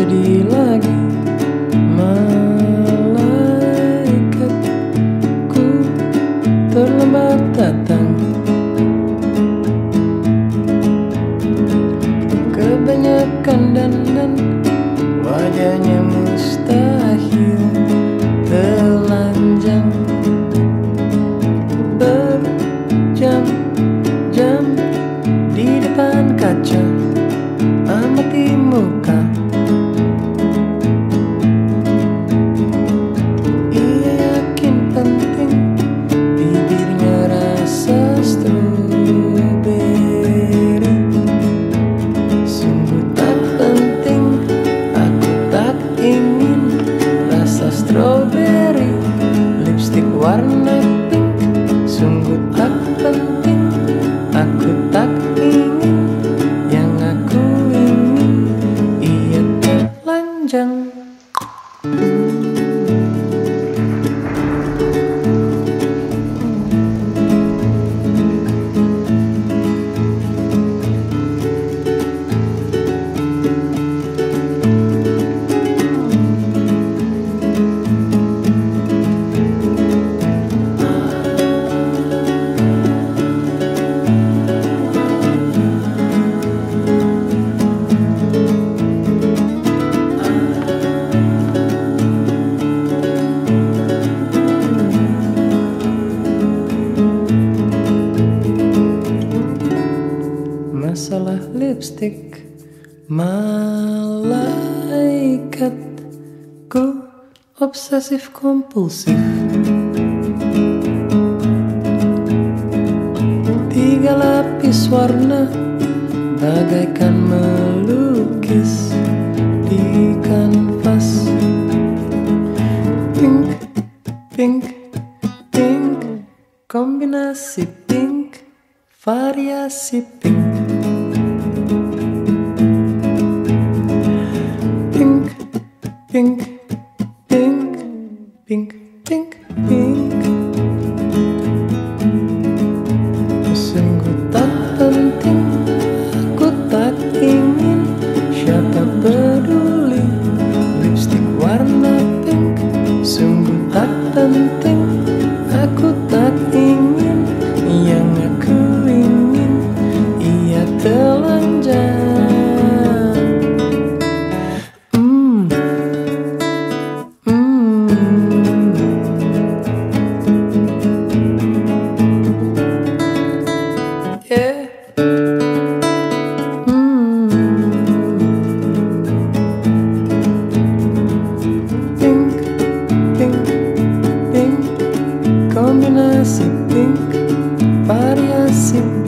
jadi lagi malaikatku terlambat datang. Kebanyakan dandan wajahnya mustahil warna masalah lipstick malaikatku obsesif kompulsif. Tiga lapis warna bagaikan melukis di kanvas. Pink pink pink kombinasi pink variasi pink pink pink pink pink pink. Sungguh tak penting aku tak ingin siapa peduli. Lipstick warna pink sungguh tak penting. Aku tak ingin yang aku ingin ia telanjang Parece pink, parece pink.